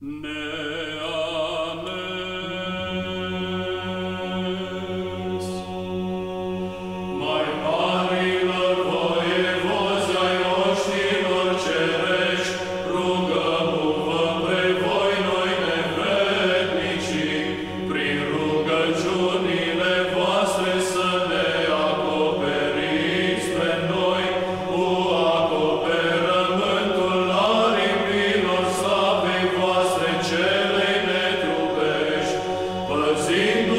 Ne fazendo